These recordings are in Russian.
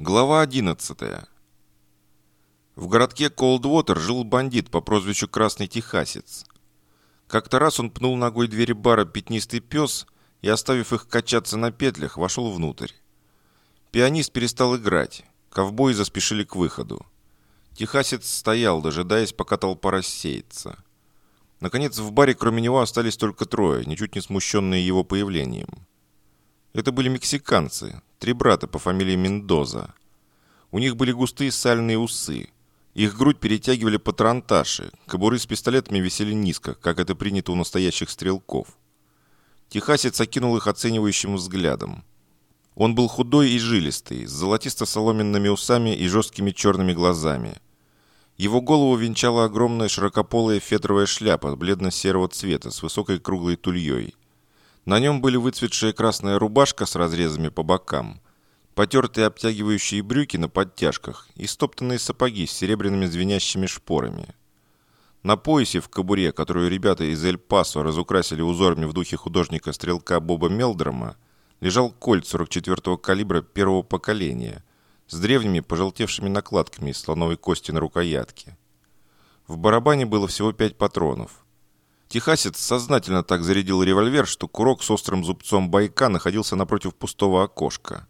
Глава 11. В городке Колдвотер жил бандит по прозвищу Красный Техасец. Как-то раз он пнул ногой двери бара «Пятнистый пес» и, оставив их качаться на петлях, вошел внутрь. Пианист перестал играть. Ковбои заспешили к выходу. Техасец стоял, дожидаясь, пока толпа рассеется. Наконец, в баре кроме него остались только трое, ничуть не смущенные его появлением. Это были мексиканцы, три брата по фамилии Мендоза. У них были густые сальные усы. Их грудь перетягивали патронташи, кобуры с пистолетами висели низко, как это принято у настоящих стрелков. Техасец окинул их оценивающим взглядом. Он был худой и жилистый, с золотисто-соломенными усами и жесткими черными глазами. Его голову венчала огромная широкополая фетровая шляпа бледно-серого цвета с высокой круглой тульей. На нем были выцветшая красная рубашка с разрезами по бокам, потертые обтягивающие брюки на подтяжках и стоптанные сапоги с серебряными звенящими шпорами. На поясе в кобуре, которую ребята из Эль-Пасо разукрасили узорами в духе художника-стрелка Боба Мелдрома, лежал кольт 44-го калибра первого поколения с древними пожелтевшими накладками из слоновой кости на рукоятке. В барабане было всего пять патронов – Техасец сознательно так зарядил револьвер, что курок с острым зубцом байка находился напротив пустого окошка.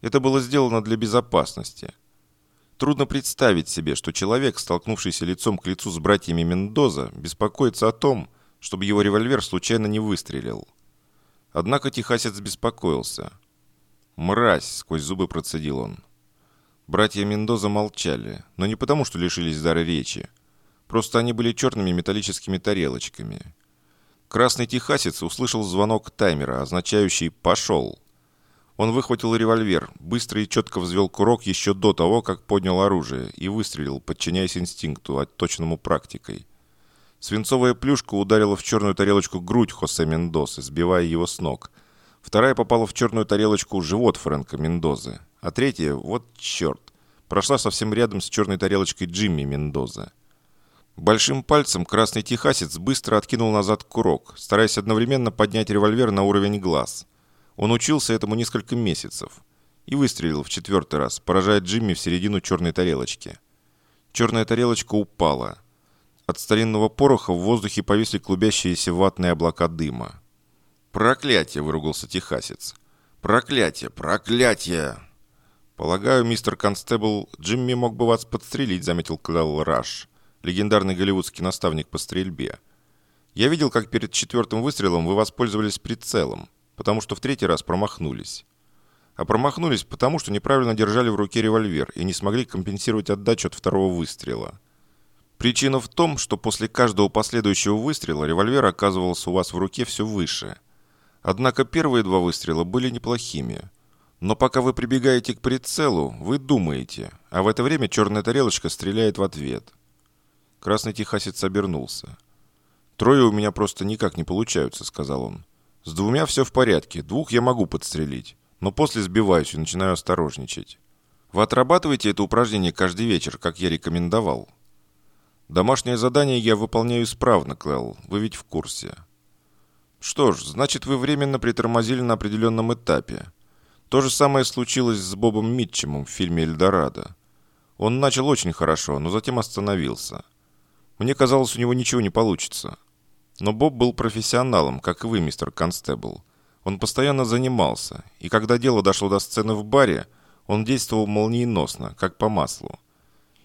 Это было сделано для безопасности. Трудно представить себе, что человек, столкнувшийся лицом к лицу с братьями Мендоза, беспокоится о том, чтобы его револьвер случайно не выстрелил. Однако Техасец беспокоился. «Мразь!» — сквозь зубы процедил он. Братья Мендоза молчали, но не потому, что лишились дара речи, Просто они были черными металлическими тарелочками. Красный техасец услышал звонок таймера, означающий «пошел». Он выхватил револьвер, быстро и четко взвел курок еще до того, как поднял оружие, и выстрелил, подчиняясь инстинкту, отточенному практикой. Свинцовая плюшка ударила в черную тарелочку грудь Хосе Мендосы, сбивая его с ног. Вторая попала в черную тарелочку живот Фрэнка Мендозы. А третья, вот черт, прошла совсем рядом с черной тарелочкой Джимми Мендоза. Большим пальцем красный техасец быстро откинул назад курок, стараясь одновременно поднять револьвер на уровень глаз. Он учился этому несколько месяцев и выстрелил в четвертый раз, поражая Джимми в середину черной тарелочки. Черная тарелочка упала. От старинного пороха в воздухе повисли клубящиеся ватные облака дыма. «Проклятие!» – выругался техасец. «Проклятие! Проклятие!» «Полагаю, мистер Констебл, Джимми мог бы вас подстрелить», – заметил Клелл Раш легендарный голливудский наставник по стрельбе. Я видел, как перед четвертым выстрелом вы воспользовались прицелом, потому что в третий раз промахнулись. А промахнулись потому, что неправильно держали в руке револьвер и не смогли компенсировать отдачу от второго выстрела. Причина в том, что после каждого последующего выстрела револьвер оказывался у вас в руке все выше. Однако первые два выстрела были неплохими. Но пока вы прибегаете к прицелу, вы думаете, а в это время черная тарелочка стреляет в ответ. Красный Техасец обернулся. «Трое у меня просто никак не получаются», — сказал он. «С двумя все в порядке, двух я могу подстрелить, но после сбиваюсь и начинаю осторожничать. Вы отрабатываете это упражнение каждый вечер, как я рекомендовал?» «Домашнее задание я выполняю исправно, Клэлл, вы ведь в курсе». «Что ж, значит, вы временно притормозили на определенном этапе. То же самое случилось с Бобом Митчемом в фильме «Эльдорадо». Он начал очень хорошо, но затем остановился». Мне казалось, у него ничего не получится. Но Боб был профессионалом, как и вы, мистер Констебл. Он постоянно занимался, и когда дело дошло до сцены в баре, он действовал молниеносно, как по маслу.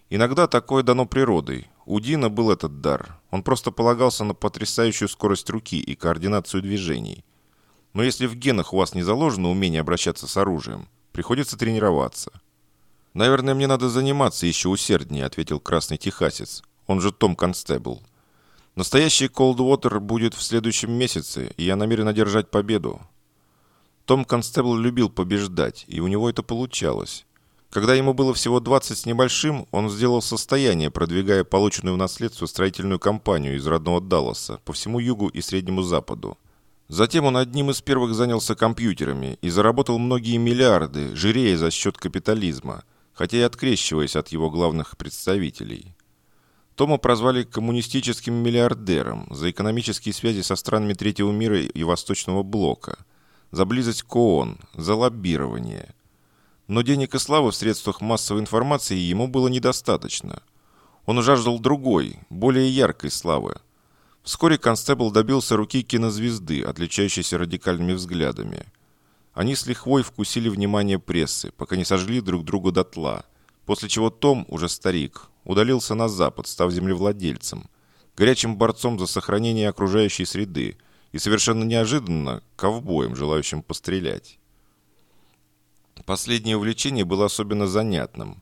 Иногда такое дано природой. У Дина был этот дар. Он просто полагался на потрясающую скорость руки и координацию движений. Но если в генах у вас не заложено умение обращаться с оружием, приходится тренироваться. «Наверное, мне надо заниматься еще усерднее», — ответил красный техасец он же Том Констебл. Настоящий Coldwater будет в следующем месяце, и я намерен одержать победу. Том Констебл любил побеждать, и у него это получалось. Когда ему было всего 20 с небольшим, он сделал состояние, продвигая полученную в наследство строительную компанию из родного Далласа по всему югу и среднему западу. Затем он одним из первых занялся компьютерами и заработал многие миллиарды, жирея за счет капитализма, хотя и открещиваясь от его главных представителей. Тома прозвали коммунистическим миллиардером за экономические связи со странами Третьего мира и Восточного блока, за близость к ООН, за лоббирование. Но денег и славы в средствах массовой информации ему было недостаточно. Он жаждал другой, более яркой славы. Вскоре Констебл добился руки кинозвезды, отличающейся радикальными взглядами. Они с лихвой вкусили внимание прессы, пока не сожгли друг друга дотла, после чего Том, уже старик, удалился на запад, став землевладельцем, горячим борцом за сохранение окружающей среды и совершенно неожиданно ковбоем, желающим пострелять. Последнее увлечение было особенно занятным.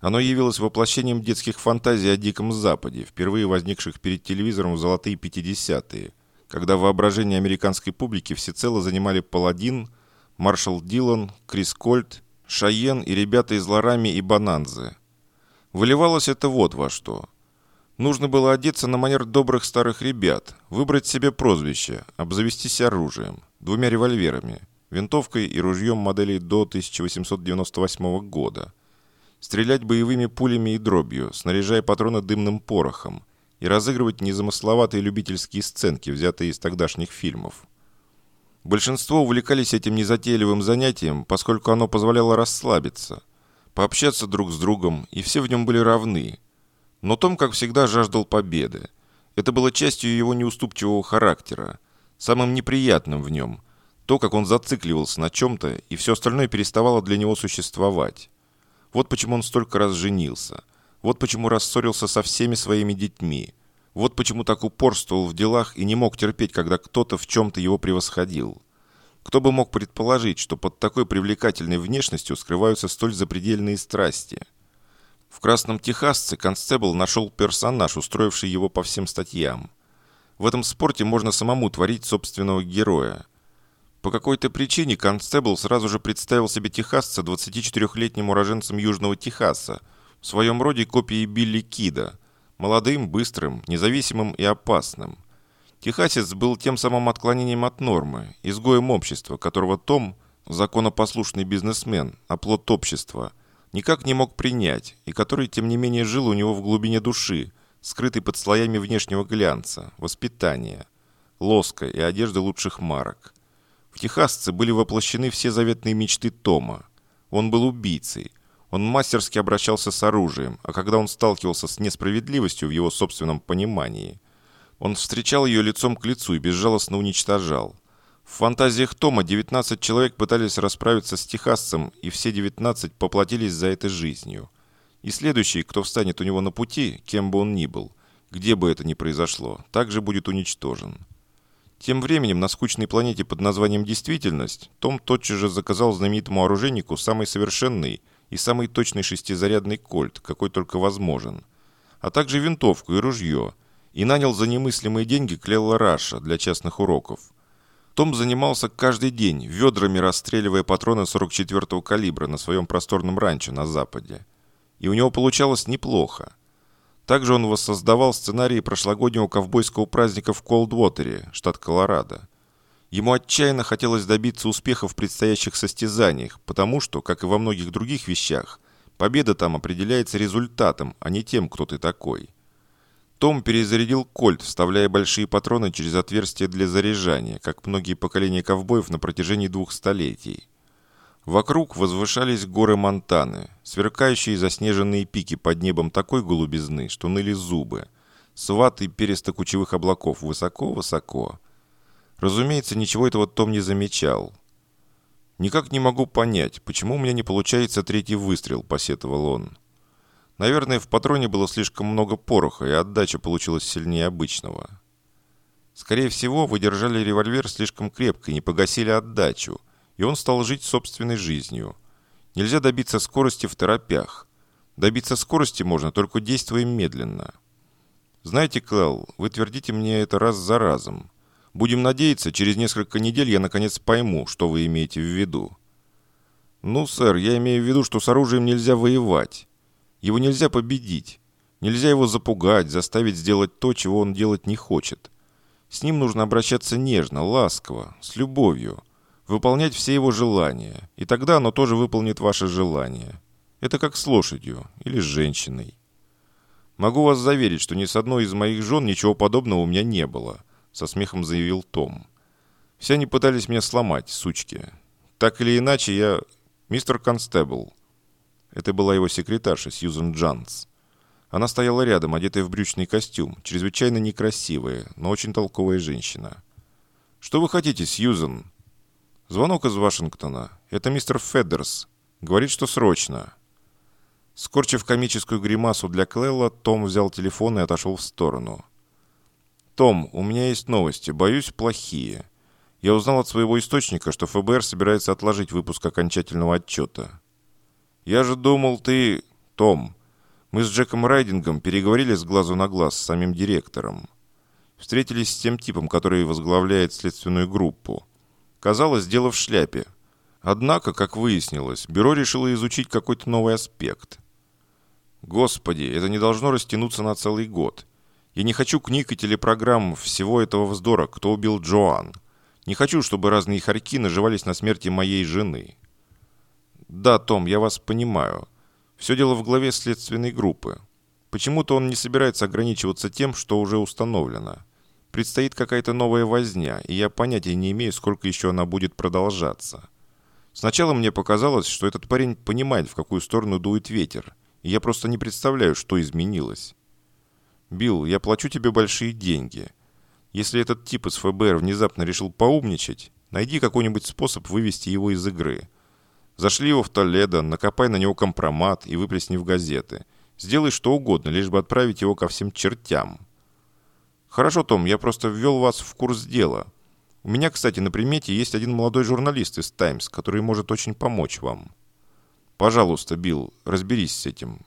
Оно явилось воплощением детских фантазий о Диком Западе, впервые возникших перед телевизором в золотые 50-е, когда воображение американской публики всецело занимали Паладин, Маршал Дилан, Крис Кольт, Шайен и ребята из Ларами и Бананзы. Выливалось это вот во что. Нужно было одеться на манер добрых старых ребят, выбрать себе прозвище, обзавестись оружием, двумя револьверами – винтовкой и ружьем моделей до 1898 года, стрелять боевыми пулями и дробью, снаряжая патроны дымным порохом, и разыгрывать незамысловатые любительские сценки, взятые из тогдашних фильмов. Большинство увлекались этим незатейливым занятием, поскольку оно позволяло расслабиться, пообщаться друг с другом, и все в нем были равны. Но Том, как всегда, жаждал победы. Это было частью его неуступчивого характера, самым неприятным в нем – то, как он зацикливался на чем-то, и все остальное переставало для него существовать. Вот почему он столько раз женился. Вот почему рассорился со всеми своими детьми. Вот почему так упорствовал в делах и не мог терпеть, когда кто-то в чем-то его превосходил. Кто бы мог предположить, что под такой привлекательной внешностью скрываются столь запредельные страсти? В «Красном Техасце» констебл нашел персонаж, устроивший его по всем статьям. В этом спорте можно самому творить собственного героя – по какой-то причине Констебл сразу же представил себе техасца 24-летним уроженцем Южного Техаса, в своем роде копией Билли Кида, молодым, быстрым, независимым и опасным. Техасец был тем самым отклонением от нормы, изгоем общества, которого Том, законопослушный бизнесмен, оплот общества, никак не мог принять, и который, тем не менее, жил у него в глубине души, скрытый под слоями внешнего глянца, воспитания, лоска и одежды лучших марок. В техасце были воплощены все заветные мечты Тома. Он был убийцей. Он мастерски обращался с оружием, а когда он сталкивался с несправедливостью в его собственном понимании, он встречал ее лицом к лицу и безжалостно уничтожал. В фантазиях Тома 19 человек пытались расправиться с техасцем, и все 19 поплатились за это жизнью. И следующий, кто встанет у него на пути, кем бы он ни был, где бы это ни произошло, также будет уничтожен. Тем временем на скучной планете под названием «Действительность» Том тотчас же заказал знаменитому оружейнику самый совершенный и самый точный шестизарядный кольт, какой только возможен, а также винтовку и ружье, и нанял за немыслимые деньги Клелла Раша для частных уроков. Том занимался каждый день, ведрами расстреливая патроны 44-го калибра на своем просторном ранчо на западе. И у него получалось неплохо. Также он воссоздавал сценарии прошлогоднего ковбойского праздника в Колдвотере, штат Колорадо. Ему отчаянно хотелось добиться успеха в предстоящих состязаниях, потому что, как и во многих других вещах, победа там определяется результатом, а не тем, кто ты такой. Том перезарядил кольт, вставляя большие патроны через отверстие для заряжания, как многие поколения ковбоев на протяжении двух столетий. Вокруг возвышались горы Монтаны, сверкающие заснеженные пики под небом такой голубизны, что ныли зубы. Сват и переста кучевых облаков высоко-высоко. Разумеется, ничего этого Том не замечал. «Никак не могу понять, почему у меня не получается третий выстрел», – посетовал он. Наверное, в патроне было слишком много пороха, и отдача получилась сильнее обычного. Скорее всего, вы держали револьвер слишком крепко и не погасили отдачу – и он стал жить собственной жизнью. Нельзя добиться скорости в торопях. Добиться скорости можно, только действуя медленно. Знаете, Клэл, вы твердите мне это раз за разом. Будем надеяться, через несколько недель я наконец пойму, что вы имеете в виду. Ну, сэр, я имею в виду, что с оружием нельзя воевать. Его нельзя победить. Нельзя его запугать, заставить сделать то, чего он делать не хочет. С ним нужно обращаться нежно, ласково, с любовью – выполнять все его желания, и тогда оно тоже выполнит ваше желание. Это как с лошадью или с женщиной. Могу вас заверить, что ни с одной из моих жен ничего подобного у меня не было, со смехом заявил Том. Все они пытались меня сломать, сучки. Так или иначе, я Мистер Констебл. Это была его секретарша Сьюзен Джанс. Она стояла рядом, одетая в брючный костюм, чрезвычайно некрасивая, но очень толковая женщина. «Что вы хотите, Сьюзен?» «Звонок из Вашингтона. Это мистер Феддерс. Говорит, что срочно». Скорчив комическую гримасу для Клэлла, Том взял телефон и отошел в сторону. «Том, у меня есть новости. Боюсь, плохие. Я узнал от своего источника, что ФБР собирается отложить выпуск окончательного отчета». «Я же думал, ты...» «Том, мы с Джеком Райдингом переговорили с глазу на глаз с самим директором. Встретились с тем типом, который возглавляет следственную группу. Казалось, дело в шляпе. Однако, как выяснилось, бюро решило изучить какой-то новый аспект. Господи, это не должно растянуться на целый год. Я не хочу книг и телепрограмм всего этого вздора «Кто убил Джоан?». Не хочу, чтобы разные хорьки наживались на смерти моей жены. Да, Том, я вас понимаю. Все дело в главе следственной группы. Почему-то он не собирается ограничиваться тем, что уже установлено. Предстоит какая-то новая возня, и я понятия не имею, сколько еще она будет продолжаться. Сначала мне показалось, что этот парень понимает, в какую сторону дует ветер, и я просто не представляю, что изменилось. «Билл, я плачу тебе большие деньги. Если этот тип из ФБР внезапно решил поумничать, найди какой-нибудь способ вывести его из игры. Зашли его в Толедо, накопай на него компромат и выплесни в газеты. Сделай что угодно, лишь бы отправить его ко всем чертям. Хорошо, Том, я просто ввел вас в курс дела. У меня, кстати, на примете есть один молодой журналист из «Таймс», который может очень помочь вам. Пожалуйста, Билл, разберись с этим.